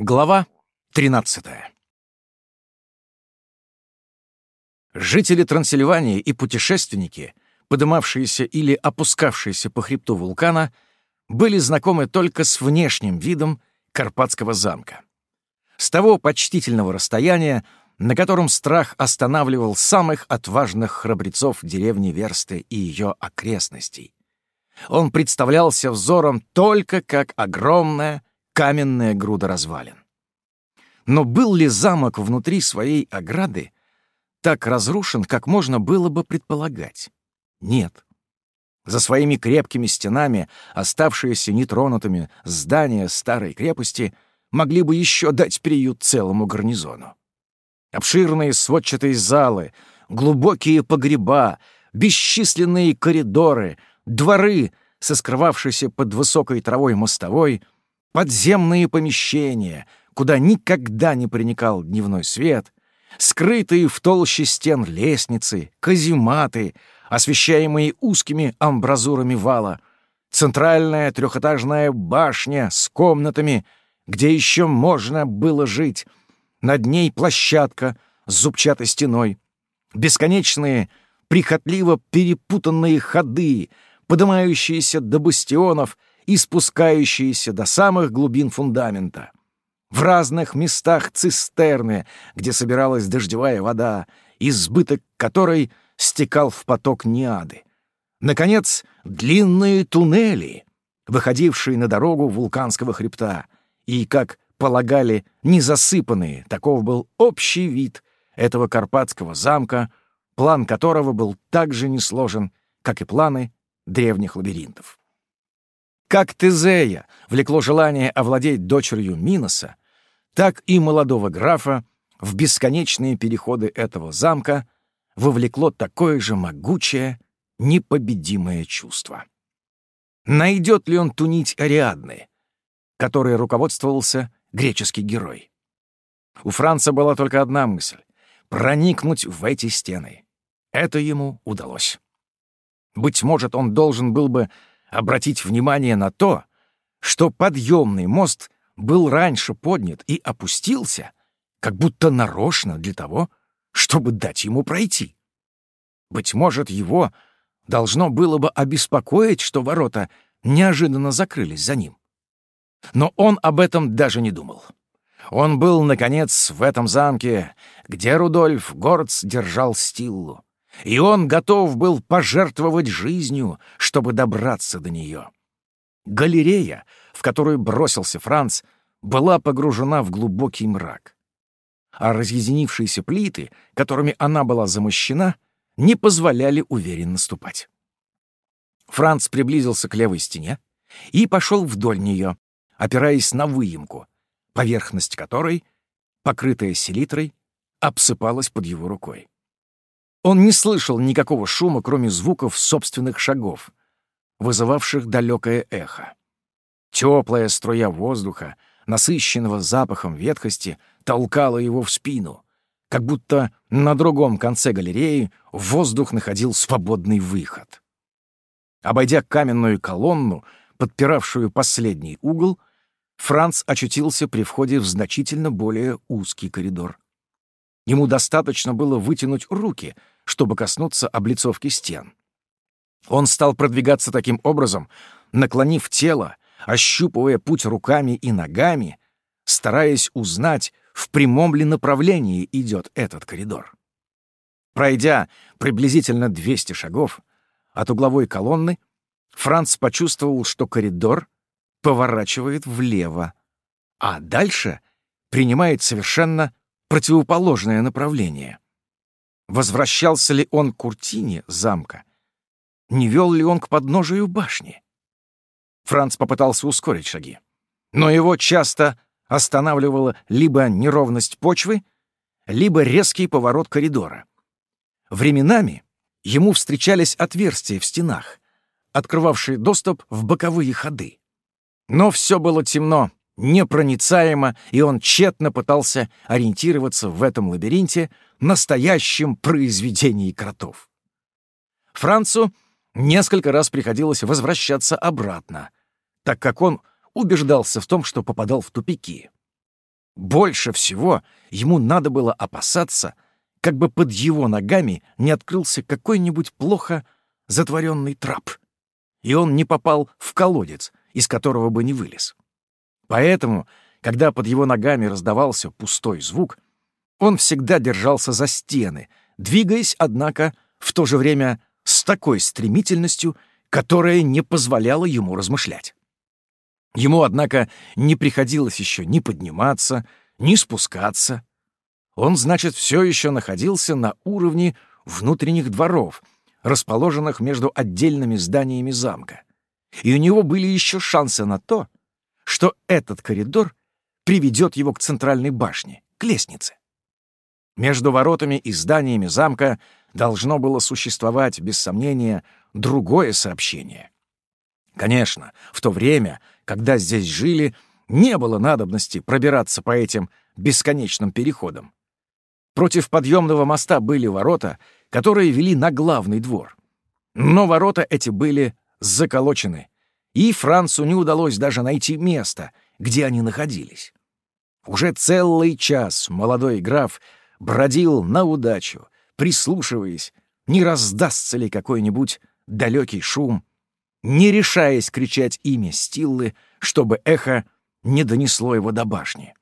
Глава 13 Жители Трансильвании и путешественники, подымавшиеся или опускавшиеся по хребту вулкана, были знакомы только с внешним видом Карпатского замка. С того почтительного расстояния, на котором страх останавливал самых отважных храбрецов деревни Версты и ее окрестностей. Он представлялся взором только как огромная, каменная груда развалин. Но был ли замок внутри своей ограды так разрушен, как можно было бы предполагать? Нет. За своими крепкими стенами, оставшиеся нетронутыми здания старой крепости, могли бы еще дать приют целому гарнизону. Обширные сводчатые залы, глубокие погреба, бесчисленные коридоры, дворы со скрывавшейся под высокой травой мостовой — подземные помещения, куда никогда не проникал дневной свет, скрытые в толще стен лестницы, казематы, освещаемые узкими амбразурами вала, центральная трехэтажная башня с комнатами, где еще можно было жить, над ней площадка с зубчатой стеной, бесконечные, прихотливо перепутанные ходы, поднимающиеся до бастионов — и спускающиеся до самых глубин фундамента. В разных местах цистерны, где собиралась дождевая вода, избыток которой стекал в поток Ниады. Наконец, длинные туннели, выходившие на дорогу вулканского хребта, и, как полагали, не засыпанные, таков был общий вид этого карпатского замка, план которого был так же несложен, как и планы древних лабиринтов. Как Тезея влекло желание овладеть дочерью Миноса, так и молодого графа в бесконечные переходы этого замка вовлекло такое же могучее, непобедимое чувство. Найдет ли он тунить Ариадны, которой руководствовался греческий герой? У Франца была только одна мысль — проникнуть в эти стены. Это ему удалось. Быть может, он должен был бы обратить внимание на то, что подъемный мост был раньше поднят и опустился, как будто нарочно для того, чтобы дать ему пройти. Быть может, его должно было бы обеспокоить, что ворота неожиданно закрылись за ним. Но он об этом даже не думал. Он был, наконец, в этом замке, где Рудольф Горц держал Стиллу и он готов был пожертвовать жизнью, чтобы добраться до нее. Галерея, в которую бросился Франц, была погружена в глубокий мрак. А разъединившиеся плиты, которыми она была замощена, не позволяли уверенно ступать. Франц приблизился к левой стене и пошел вдоль нее, опираясь на выемку, поверхность которой, покрытая селитрой, обсыпалась под его рукой. Он не слышал никакого шума, кроме звуков собственных шагов, вызывавших далекое эхо. Теплая струя воздуха, насыщенного запахом ветхости, толкала его в спину, как будто на другом конце галереи воздух находил свободный выход. Обойдя каменную колонну, подпиравшую последний угол, Франц очутился при входе в значительно более узкий коридор. Ему достаточно было вытянуть руки, чтобы коснуться облицовки стен. Он стал продвигаться таким образом, наклонив тело, ощупывая путь руками и ногами, стараясь узнать, в прямом ли направлении идет этот коридор. Пройдя приблизительно 200 шагов от угловой колонны, Франц почувствовал, что коридор поворачивает влево, а дальше принимает совершенно противоположное направление. Возвращался ли он к Куртине замка? Не вел ли он к подножию башни? Франц попытался ускорить шаги. Но его часто останавливала либо неровность почвы, либо резкий поворот коридора. Временами ему встречались отверстия в стенах, открывавшие доступ в боковые ходы. Но все было темно, непроницаемо, и он тщетно пытался ориентироваться в этом лабиринте, настоящем произведении кротов. Францу несколько раз приходилось возвращаться обратно, так как он убеждался в том, что попадал в тупики. Больше всего ему надо было опасаться, как бы под его ногами не открылся какой-нибудь плохо затворенный трап, и он не попал в колодец, из которого бы не вылез. Поэтому, когда под его ногами раздавался пустой звук, он всегда держался за стены, двигаясь, однако, в то же время с такой стремительностью, которая не позволяла ему размышлять. Ему, однако, не приходилось еще ни подниматься, ни спускаться. Он, значит, все еще находился на уровне внутренних дворов, расположенных между отдельными зданиями замка. И у него были еще шансы на то, что этот коридор приведет его к центральной башне, к лестнице. Между воротами и зданиями замка должно было существовать, без сомнения, другое сообщение. Конечно, в то время, когда здесь жили, не было надобности пробираться по этим бесконечным переходам. Против подъемного моста были ворота, которые вели на главный двор. Но ворота эти были заколочены, и Францу не удалось даже найти место, где они находились. Уже целый час молодой граф бродил на удачу, прислушиваясь, не раздастся ли какой-нибудь далекий шум, не решаясь кричать имя Стиллы, чтобы эхо не донесло его до башни.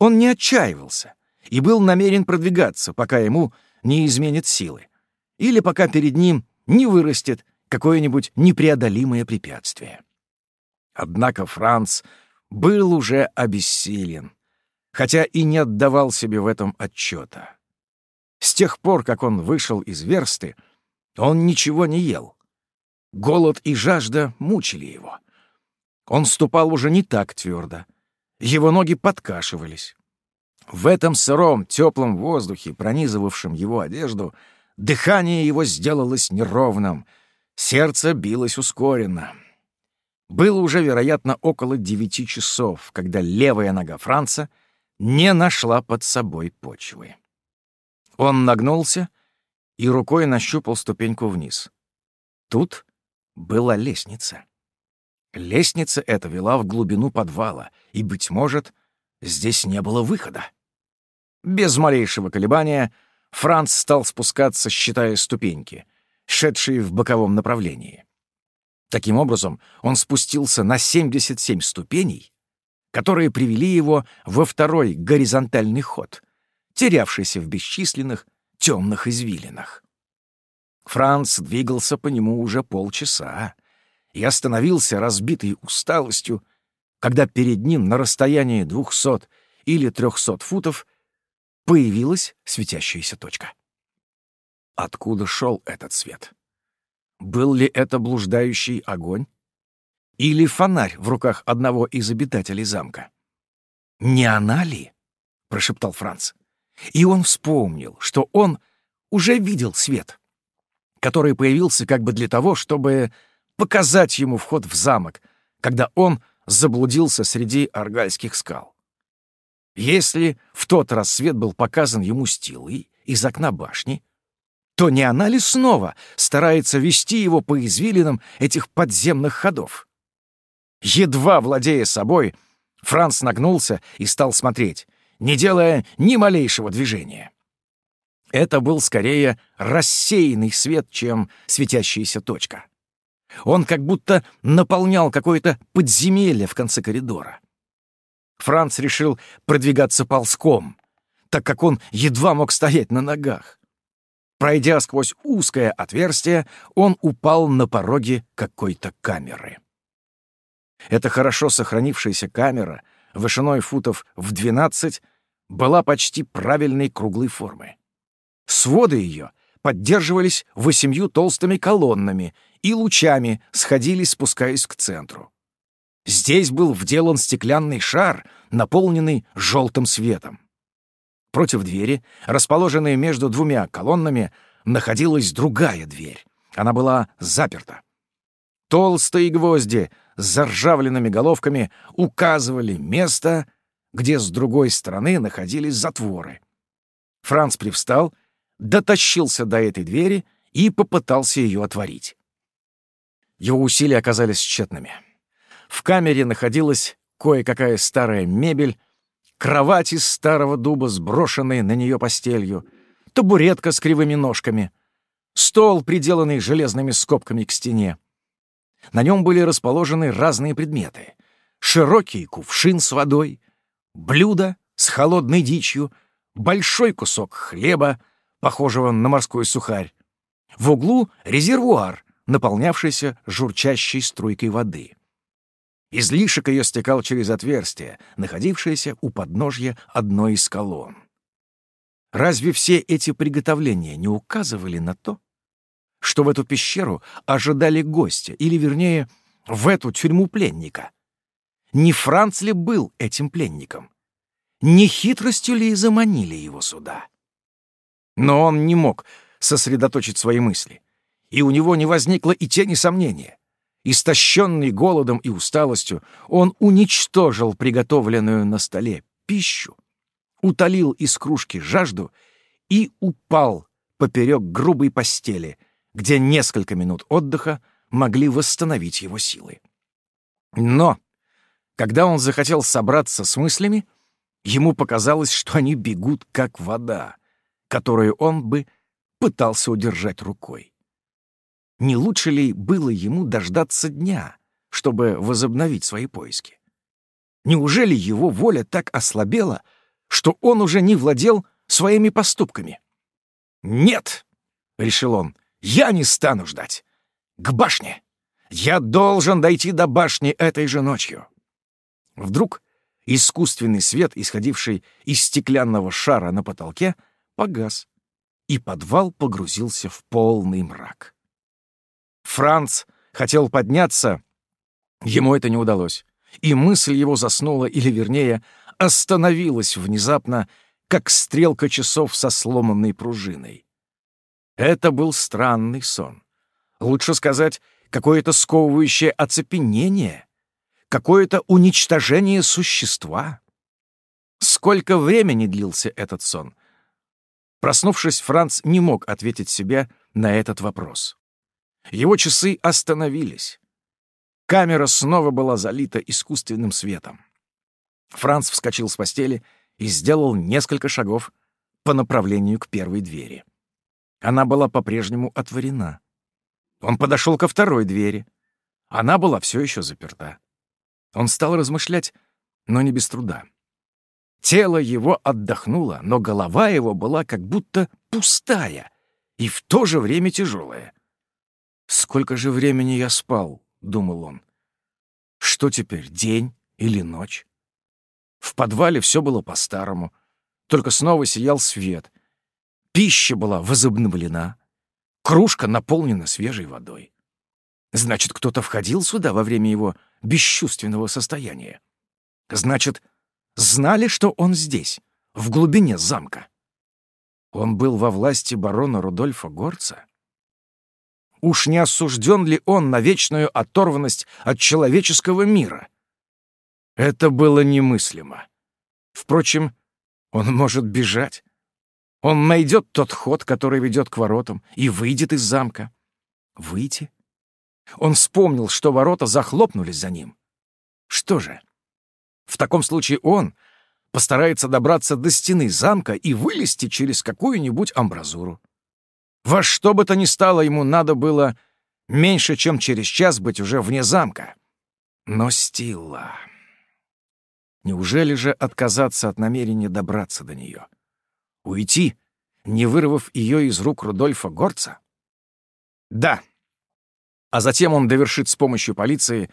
Он не отчаивался и был намерен продвигаться, пока ему не изменит силы, или пока перед ним не вырастет какое-нибудь непреодолимое препятствие. Однако Франц был уже обессилен, хотя и не отдавал себе в этом отчета. С тех пор, как он вышел из версты, он ничего не ел. Голод и жажда мучили его. Он ступал уже не так твердо. Его ноги подкашивались. В этом сыром, теплом воздухе, пронизывавшем его одежду, дыхание его сделалось неровным, сердце билось ускоренно. Было уже, вероятно, около девяти часов, когда левая нога Франца не нашла под собой почвы. Он нагнулся и рукой нащупал ступеньку вниз. Тут была лестница. Лестница эта вела в глубину подвала, и, быть может, здесь не было выхода. Без малейшего колебания Франц стал спускаться, считая ступеньки, шедшие в боковом направлении. Таким образом, он спустился на 77 ступеней, которые привели его во второй горизонтальный ход, терявшийся в бесчисленных темных извилинах. Франц двигался по нему уже полчаса, и остановился, разбитый усталостью, когда перед ним на расстоянии двухсот или трехсот футов появилась светящаяся точка. Откуда шел этот свет? Был ли это блуждающий огонь? Или фонарь в руках одного из обитателей замка? «Не она ли?» — прошептал Франц. И он вспомнил, что он уже видел свет, который появился как бы для того, чтобы показать ему вход в замок, когда он заблудился среди аргальских скал. Если в тот раз свет был показан ему стилой из окна башни, то не она ли снова старается вести его по извилинам этих подземных ходов? Едва владея собой, Франц нагнулся и стал смотреть, не делая ни малейшего движения. Это был скорее рассеянный свет, чем светящаяся точка. Он как будто наполнял какое-то подземелье в конце коридора. Франц решил продвигаться ползком, так как он едва мог стоять на ногах. Пройдя сквозь узкое отверстие, он упал на пороге какой-то камеры. Эта хорошо сохранившаяся камера, вышиной футов в 12, была почти правильной круглой формы. Своды ее поддерживались восемью толстыми колоннами и лучами сходились, спускаясь к центру. Здесь был вделан стеклянный шар, наполненный желтым светом. Против двери, расположенной между двумя колоннами, находилась другая дверь. Она была заперта. Толстые гвозди с заржавленными головками указывали место, где с другой стороны находились затворы. Франц привстал, дотащился до этой двери и попытался ее отворить. Его усилия оказались тщетными. В камере находилась кое-какая старая мебель, кровать из старого дуба, сброшенная на нее постелью, табуретка с кривыми ножками, стол, приделанный железными скобками к стене. На нем были расположены разные предметы. Широкий кувшин с водой, блюдо с холодной дичью, большой кусок хлеба, похожего на морской сухарь. В углу резервуар, наполнявшийся журчащей струйкой воды. Излишек ее стекал через отверстие, находившееся у подножья одной из колонн. Разве все эти приготовления не указывали на то, что в эту пещеру ожидали гостя, или, вернее, в эту тюрьму пленника? Не Франц ли был этим пленником? Не хитростью ли заманили его сюда? Но он не мог сосредоточить свои мысли, и у него не возникло и тени сомнения. Истощенный голодом и усталостью, он уничтожил приготовленную на столе пищу, утолил из кружки жажду и упал поперек грубой постели, где несколько минут отдыха могли восстановить его силы. Но, когда он захотел собраться с мыслями, ему показалось, что они бегут, как вода, которую он бы пытался удержать рукой. Не лучше ли было ему дождаться дня, чтобы возобновить свои поиски? Неужели его воля так ослабела, что он уже не владел своими поступками? «Нет!» — решил он. «Я не стану ждать. К башне! Я должен дойти до башни этой же ночью!» Вдруг искусственный свет, исходивший из стеклянного шара на потолке, погас, и подвал погрузился в полный мрак. Франц хотел подняться, ему это не удалось, и мысль его заснула, или, вернее, остановилась внезапно, как стрелка часов со сломанной пружиной. Это был странный сон. Лучше сказать, какое-то сковывающее оцепенение, какое-то уничтожение существа. Сколько времени длился этот сон? Проснувшись, Франц не мог ответить себе на этот вопрос. Его часы остановились. Камера снова была залита искусственным светом. Франц вскочил с постели и сделал несколько шагов по направлению к первой двери. Она была по-прежнему отворена. Он подошел ко второй двери. Она была все еще заперта. Он стал размышлять, но не без труда. Тело его отдохнуло, но голова его была как будто пустая и в то же время тяжелая. «Сколько же времени я спал?» — думал он. «Что теперь, день или ночь?» В подвале все было по-старому, только снова сиял свет. Пища была возобновлена, кружка наполнена свежей водой. Значит, кто-то входил сюда во время его бесчувственного состояния. Значит, знали, что он здесь, в глубине замка. Он был во власти барона Рудольфа Горца? Уж не осужден ли он на вечную оторванность от человеческого мира? Это было немыслимо. Впрочем, он может бежать. Он найдет тот ход, который ведет к воротам, и выйдет из замка. Выйти? Он вспомнил, что ворота захлопнулись за ним. Что же? В таком случае он постарается добраться до стены замка и вылезти через какую-нибудь амбразуру. Во что бы то ни стало, ему надо было меньше, чем через час быть уже вне замка. Но Стилла... Неужели же отказаться от намерения добраться до нее? Уйти, не вырвав ее из рук Рудольфа Горца? Да. А затем он довершит с помощью полиции,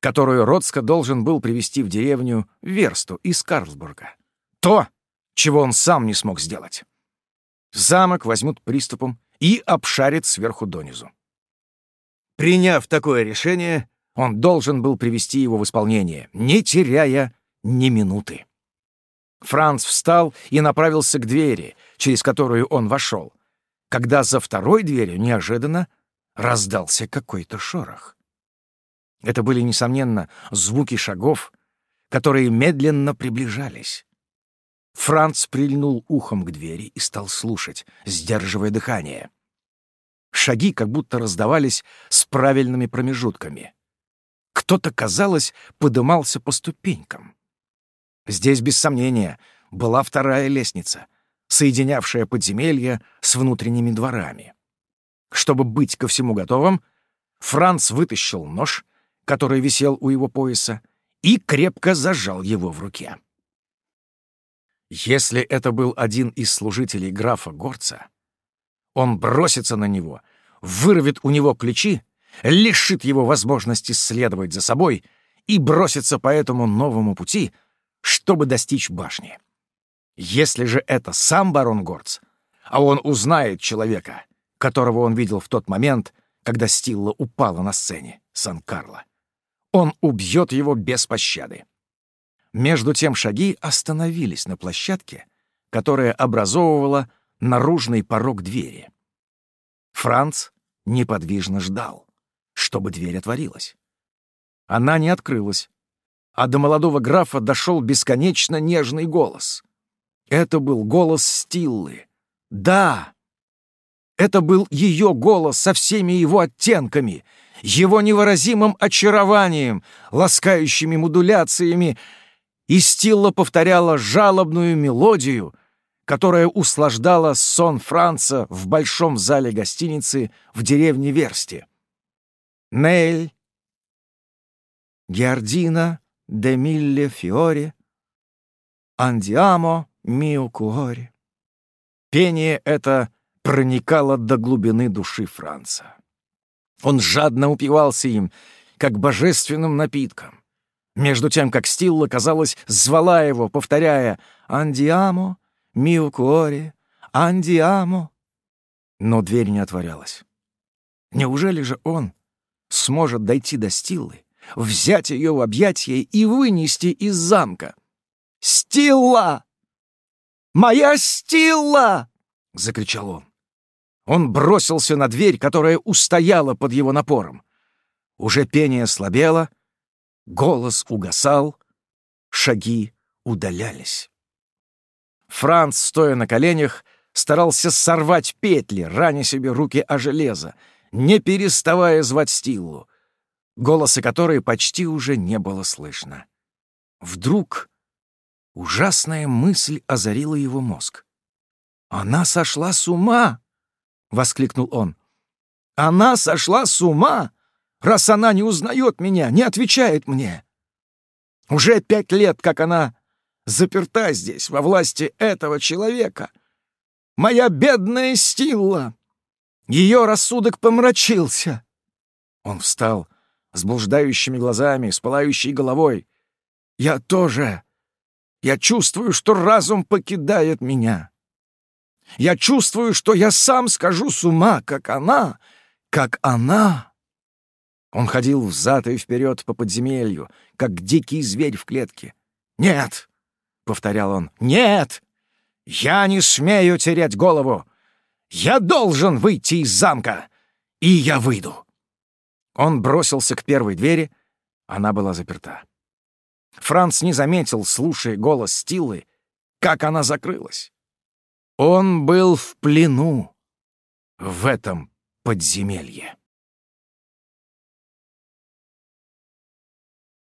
которую Роцко должен был привести в деревню Версту из Карлсбурга. То, чего он сам не смог сделать. Замок возьмут приступом и обшарят сверху донизу. Приняв такое решение, он должен был привести его в исполнение, не теряя ни минуты. Франц встал и направился к двери, через которую он вошел, когда за второй дверью неожиданно раздался какой-то шорох. Это были, несомненно, звуки шагов, которые медленно приближались. Франц прильнул ухом к двери и стал слушать, сдерживая дыхание. Шаги как будто раздавались с правильными промежутками. Кто-то, казалось, подымался по ступенькам. Здесь, без сомнения, была вторая лестница, соединявшая подземелье с внутренними дворами. Чтобы быть ко всему готовым, Франц вытащил нож, который висел у его пояса, и крепко зажал его в руке. Если это был один из служителей графа Горца, он бросится на него, вырвет у него ключи, лишит его возможности следовать за собой и бросится по этому новому пути, чтобы достичь башни. Если же это сам барон Горц, а он узнает человека, которого он видел в тот момент, когда Стилла упала на сцене Сан-Карло, он убьет его без пощады. Между тем шаги остановились на площадке, которая образовывала наружный порог двери. Франц неподвижно ждал, чтобы дверь отворилась. Она не открылась, а до молодого графа дошел бесконечно нежный голос. Это был голос Стиллы. Да, это был ее голос со всеми его оттенками, его невыразимым очарованием, ласкающими модуляциями, и Стилла повторяла жалобную мелодию, которая услаждала сон Франца в большом зале гостиницы в деревне Версти. Нель, Гиардина, де Милле Фиори, Андиамо, Мио Куори. Пение это проникало до глубины души Франца. Он жадно упивался им, как божественным напитком. Между тем, как Стилла, казалось, звала его, повторяя «Андиамо, мио куори, андиамо». Но дверь не отворялась. Неужели же он сможет дойти до Стиллы, взять ее в объятия и вынести из замка? «Стилла! Моя Стилла!» — закричал он. Он бросился на дверь, которая устояла под его напором. Уже пение слабело — Голос угасал, шаги удалялись. Франц, стоя на коленях, старался сорвать петли, раня себе руки о железо, не переставая звать Стиллу, голоса которой почти уже не было слышно. Вдруг ужасная мысль озарила его мозг. «Она сошла с ума!» — воскликнул он. «Она сошла с ума! Раз она не узнает меня, не отвечает мне? Уже пять лет, как она заперта здесь, во власти этого человека. Моя бедная Стилла! Ее рассудок помрачился. Он встал с блуждающими глазами, с пылающей головой. Я тоже. Я чувствую, что разум покидает меня. Я чувствую, что я сам скажу с ума, как она, как она. Он ходил взад и вперед по подземелью, как дикий зверь в клетке. «Нет!» — повторял он. «Нет! Я не смею терять голову! Я должен выйти из замка! И я выйду!» Он бросился к первой двери. Она была заперта. Франц не заметил, слушая голос Стиллы, как она закрылась. Он был в плену в этом подземелье.